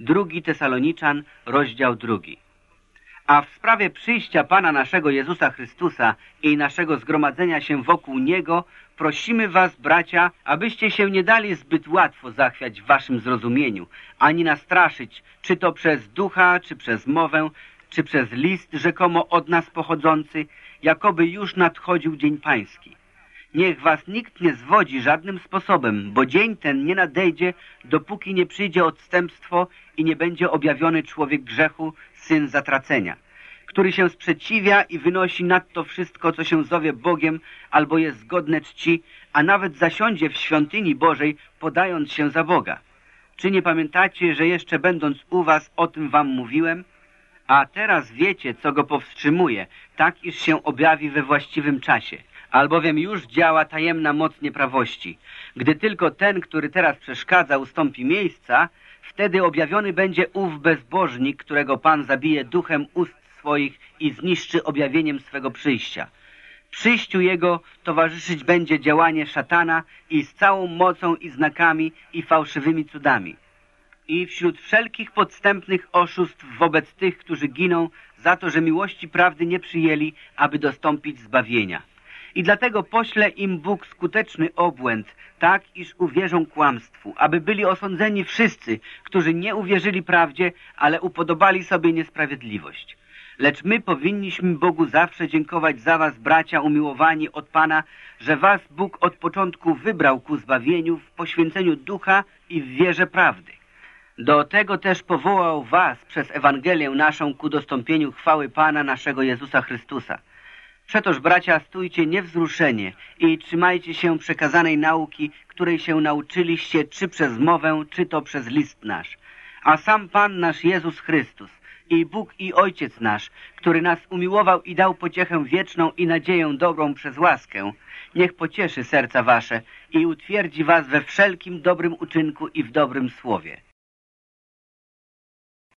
Drugi Tesaloniczan, rozdział drugi. A w sprawie przyjścia Pana naszego Jezusa Chrystusa i naszego zgromadzenia się wokół Niego, prosimy was, bracia, abyście się nie dali zbyt łatwo zachwiać w waszym zrozumieniu, ani nastraszyć, czy to przez ducha, czy przez mowę, czy przez list rzekomo od nas pochodzący, jakoby już nadchodził dzień pański. Niech was nikt nie zwodzi żadnym sposobem, bo dzień ten nie nadejdzie, dopóki nie przyjdzie odstępstwo i nie będzie objawiony człowiek grzechu, syn zatracenia, który się sprzeciwia i wynosi nad to wszystko, co się zowie Bogiem albo jest godne czci, a nawet zasiądzie w świątyni Bożej, podając się za Boga. Czy nie pamiętacie, że jeszcze będąc u was o tym wam mówiłem? A teraz wiecie, co go powstrzymuje, tak iż się objawi we właściwym czasie – albowiem już działa tajemna moc nieprawości. Gdy tylko ten, który teraz przeszkadza, ustąpi miejsca, wtedy objawiony będzie ów bezbożnik, którego Pan zabije duchem ust swoich i zniszczy objawieniem swego przyjścia. Przyjściu jego towarzyszyć będzie działanie szatana i z całą mocą i znakami i fałszywymi cudami. I wśród wszelkich podstępnych oszustw wobec tych, którzy giną za to, że miłości prawdy nie przyjęli, aby dostąpić zbawienia. I dlatego pośle im Bóg skuteczny obłęd, tak iż uwierzą kłamstwu, aby byli osądzeni wszyscy, którzy nie uwierzyli prawdzie, ale upodobali sobie niesprawiedliwość. Lecz my powinniśmy Bogu zawsze dziękować za was, bracia umiłowani od Pana, że was Bóg od początku wybrał ku zbawieniu w poświęceniu ducha i w wierze prawdy. Do tego też powołał was przez Ewangelię naszą ku dostąpieniu chwały Pana naszego Jezusa Chrystusa. Przetoż, bracia, stójcie niewzruszenie i trzymajcie się przekazanej nauki, której się nauczyliście, czy przez mowę, czy to przez list nasz. A sam Pan nasz Jezus Chrystus i Bóg i Ojciec nasz, który nas umiłował i dał pociechę wieczną i nadzieję dobrą przez łaskę, niech pocieszy serca wasze i utwierdzi was we wszelkim dobrym uczynku i w dobrym słowie